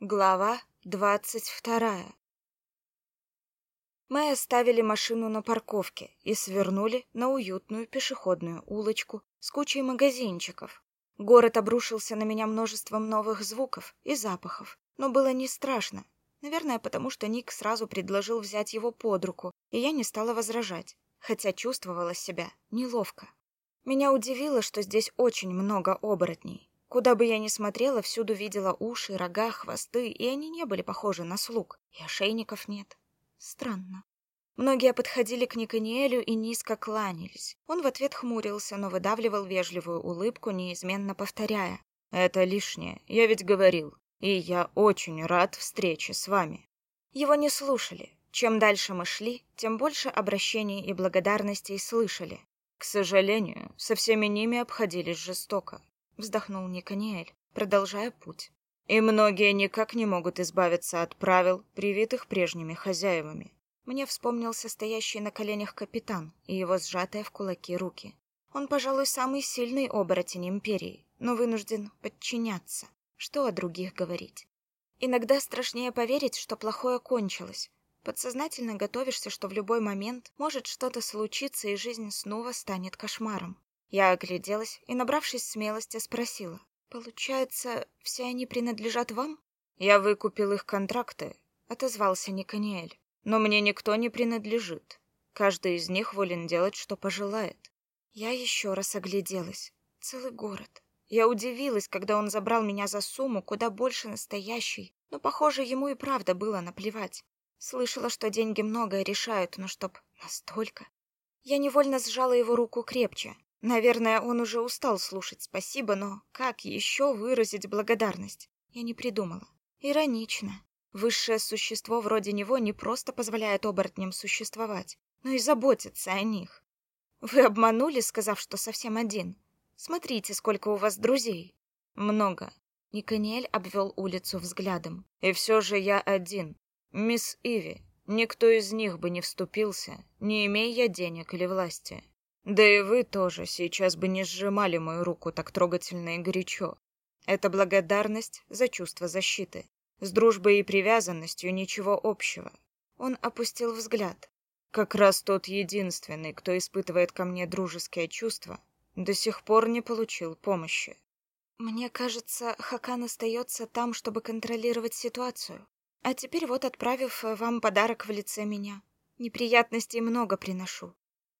Глава двадцать вторая Мы оставили машину на парковке и свернули на уютную пешеходную улочку с кучей магазинчиков. Город обрушился на меня множеством новых звуков и запахов, но было не страшно. Наверное, потому что Ник сразу предложил взять его под руку, и я не стала возражать, хотя чувствовала себя неловко. Меня удивило, что здесь очень много оборотней. Куда бы я ни смотрела, всюду видела уши, рога, хвосты, и они не были похожи на слуг, и ошейников нет. Странно. Многие подходили к Никаниэлю и низко кланялись. Он в ответ хмурился, но выдавливал вежливую улыбку, неизменно повторяя. «Это лишнее, я ведь говорил, и я очень рад встрече с вами». Его не слушали. Чем дальше мы шли, тем больше обращений и благодарностей слышали. К сожалению, со всеми ними обходились жестоко вздохнул Никаниэль, продолжая путь. И многие никак не могут избавиться от правил, привитых прежними хозяевами. Мне вспомнился стоящий на коленях капитан и его сжатые в кулаки руки. Он, пожалуй, самый сильный оборотень империи, но вынужден подчиняться. Что о других говорить? Иногда страшнее поверить, что плохое кончилось. Подсознательно готовишься, что в любой момент может что-то случиться, и жизнь снова станет кошмаром. Я огляделась и, набравшись смелости, спросила. «Получается, все они принадлежат вам?» «Я выкупил их контракты», — отозвался Никаниэль. «Но мне никто не принадлежит. Каждый из них волен делать, что пожелает». Я еще раз огляделась. Целый город. Я удивилась, когда он забрал меня за сумму куда больше настоящей, но, похоже, ему и правда было наплевать. Слышала, что деньги многое решают, но чтоб настолько... Я невольно сжала его руку крепче, Наверное, он уже устал слушать спасибо, но как еще выразить благодарность? Я не придумала. Иронично. Высшее существо вроде него не просто позволяет оборотням существовать, но и заботится о них. Вы обманули, сказав, что совсем один. Смотрите, сколько у вас друзей. Много. Никаниэль обвел улицу взглядом. И все же я один. Мисс Иви, никто из них бы не вступился, не имея я денег или власти. Да и вы тоже сейчас бы не сжимали мою руку так трогательно и горячо. Это благодарность за чувство защиты. С дружбой и привязанностью ничего общего. Он опустил взгляд. Как раз тот единственный, кто испытывает ко мне дружеские чувства, до сих пор не получил помощи. Мне кажется, Хакан остается там, чтобы контролировать ситуацию. А теперь вот, отправив вам подарок в лице меня, неприятностей много приношу.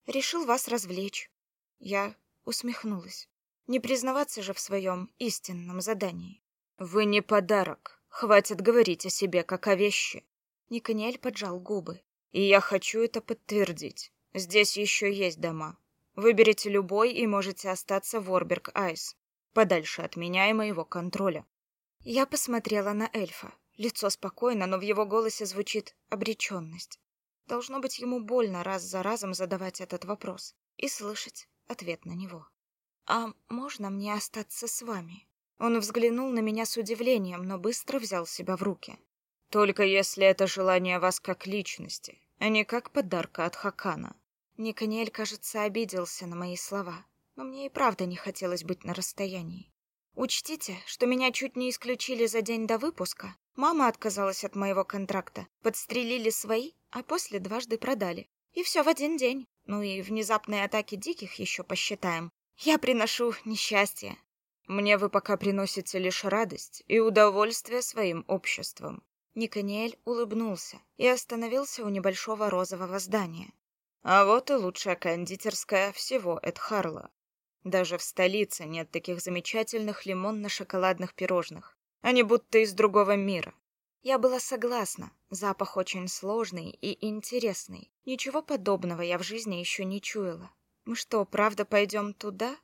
Решил вас развлечь. Я усмехнулась. Не признаваться же в своем истинном задании. Вы не подарок. Хватит говорить о себе как о вещи. Никаниэль поджал губы. И я хочу это подтвердить. Здесь еще есть дома. Выберите любой и можете остаться в Орберг Айс, подальше от меня и моего контроля. Я посмотрела на эльфа. Лицо спокойно, но в его голосе звучит обреченность. Должно быть ему больно раз за разом задавать этот вопрос и слышать ответ на него. «А можно мне остаться с вами?» Он взглянул на меня с удивлением, но быстро взял себя в руки. «Только если это желание вас как личности, а не как подарка от Хакана». Никаниэль, кажется, обиделся на мои слова, но мне и правда не хотелось быть на расстоянии. Учтите, что меня чуть не исключили за день до выпуска. Мама отказалась от моего контракта, подстрелили свои а после дважды продали. И все в один день. Ну и внезапные атаки диких еще посчитаем. Я приношу несчастье. Мне вы пока приносите лишь радость и удовольствие своим обществом. Никаниэль улыбнулся и остановился у небольшого розового здания. А вот и лучшая кондитерская всего Эдхарла. Даже в столице нет таких замечательных лимонно-шоколадных пирожных. Они будто из другого мира. Я была согласна. Запах очень сложный и интересный. Ничего подобного я в жизни еще не чуяла. Мы что, правда пойдем туда?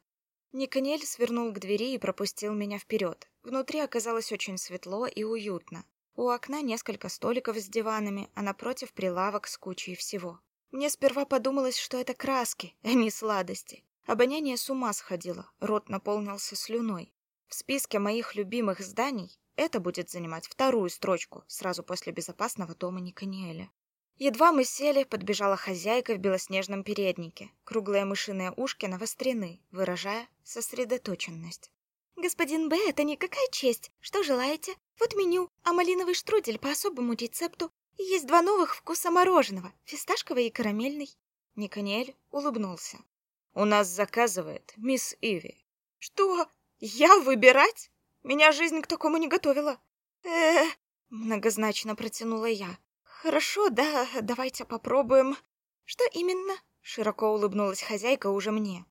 Никанель свернул к двери и пропустил меня вперед. Внутри оказалось очень светло и уютно. У окна несколько столиков с диванами, а напротив прилавок с кучей всего. Мне сперва подумалось, что это краски, а не сладости. Обоняние с ума сходило, рот наполнился слюной. В списке моих любимых зданий это будет занимать вторую строчку сразу после безопасного дома Никаниэля. Едва мы сели, подбежала хозяйка в белоснежном переднике. Круглые мышиные ушки навострены, выражая сосредоточенность. Господин Б, это никакая честь. Что желаете? Вот меню, а малиновый штрудель по особому рецепту. И есть два новых вкуса мороженого, фисташковый и карамельный. Никаниэль улыбнулся. У нас заказывает мисс Иви. Что? Я выбирать? Меня жизнь к такому не готовила. Э, многозначно протянула я. Хорошо, да, давайте попробуем. Что именно? Широко улыбнулась хозяйка уже мне.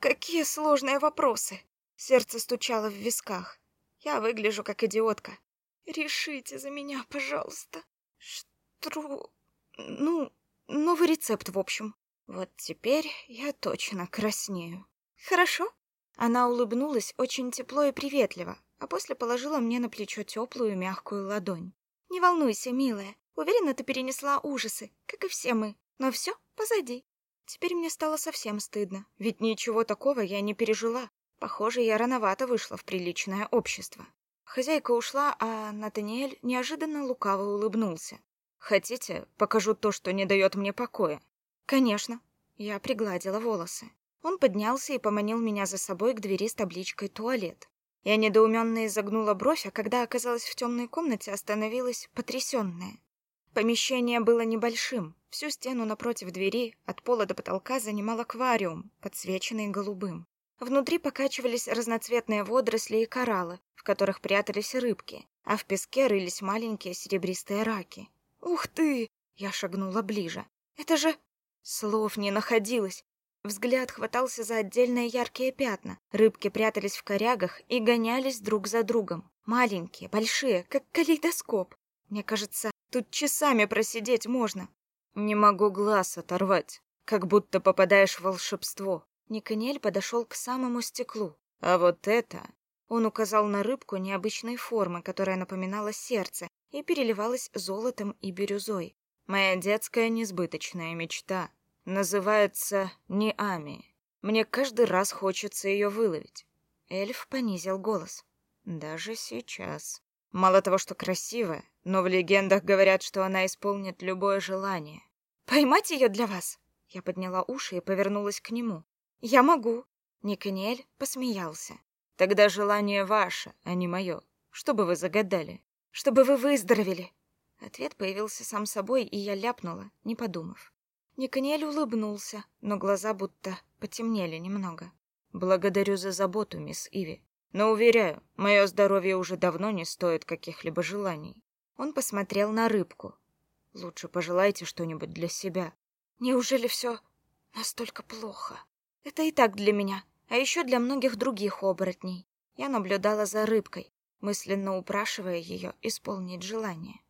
Какие сложные вопросы. Сердце стучало в висках. Я выгляжу как идиотка. Решите за меня, пожалуйста. Штру... Ну, новый рецепт, в общем. Вот теперь я точно краснею. Хорошо. Она улыбнулась очень тепло и приветливо, а после положила мне на плечо теплую мягкую ладонь. Не волнуйся, милая. Уверена, ты перенесла ужасы, как и все мы. Но все позади. Теперь мне стало совсем стыдно, ведь ничего такого я не пережила. Похоже, я рановато вышла в приличное общество. Хозяйка ушла, а Натаниэль неожиданно лукаво улыбнулся. «Хотите, покажу то, что не дает мне покоя?» «Конечно». Я пригладила волосы. Он поднялся и поманил меня за собой к двери с табличкой «Туалет». Я недоуменно изогнула бровь, а когда оказалась в темной комнате, остановилась потрясенная. Помещение было небольшим. Всю стену напротив двери, от пола до потолка, занимал аквариум, подсвеченный голубым. Внутри покачивались разноцветные водоросли и кораллы, в которых прятались рыбки, а в песке рылись маленькие серебристые раки. «Ух ты!» — я шагнула ближе. «Это же...» Слов не находилось. Взгляд хватался за отдельные яркие пятна. Рыбки прятались в корягах и гонялись друг за другом. Маленькие, большие, как калейдоскоп. Мне кажется, тут часами просидеть можно. Не могу глаз оторвать, как будто попадаешь в волшебство. Никанель подошел к самому стеклу. А вот это... Он указал на рыбку необычной формы, которая напоминала сердце и переливалась золотом и бирюзой. Моя детская несбыточная мечта. Называется Ниами. Мне каждый раз хочется ее выловить. Эльф понизил голос. Даже сейчас. Мало того, что красивая, но в легендах говорят, что она исполнит любое желание. «Поймать ее для вас?» Я подняла уши и повернулась к нему. «Я могу». Никаниэль посмеялся. «Тогда желание ваше, а не мое. Что бы вы загадали?» «Чтобы вы выздоровели». Ответ появился сам собой, и я ляпнула, не подумав. Никаниэль улыбнулся, но глаза будто потемнели немного. «Благодарю за заботу, мисс Иви. Но, уверяю, мое здоровье уже давно не стоит каких-либо желаний». Он посмотрел на рыбку. «Лучше пожелайте что-нибудь для себя». «Неужели все настолько плохо?» Это и так для меня, а еще для многих других оборотней. Я наблюдала за рыбкой, мысленно упрашивая ее исполнить желание.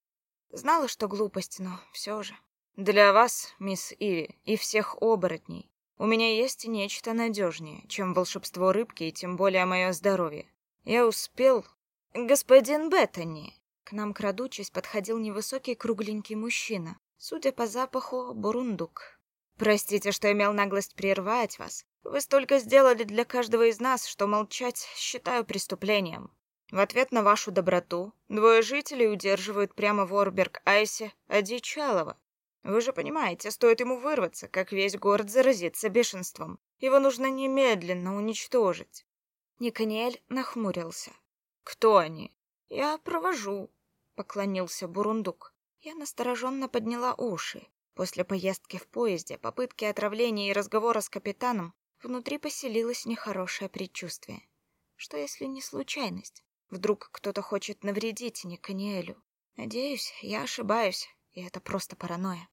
Знала, что глупость, но все же. Для вас, мисс Иви, и всех оборотней, у меня есть нечто надежнее, чем волшебство рыбки и тем более мое здоровье. Я успел... Господин Беттани. К нам, крадучись, подходил невысокий кругленький мужчина. Судя по запаху, бурундук. Простите, что имел наглость прервать вас. Вы столько сделали для каждого из нас, что молчать считаю преступлением. В ответ на вашу доброту двое жителей удерживают прямо в Орберг-Айсе одичалого. Вы же понимаете, стоит ему вырваться, как весь город заразится бешенством. Его нужно немедленно уничтожить. Никаниэль нахмурился. «Кто они?» «Я провожу», — поклонился Бурундук. Я настороженно подняла уши. После поездки в поезде, попытки отравления и разговора с капитаном внутри поселилось нехорошее предчувствие. Что если не случайность? Вдруг кто-то хочет навредить Никаниэлю? Надеюсь, я ошибаюсь, и это просто паранойя.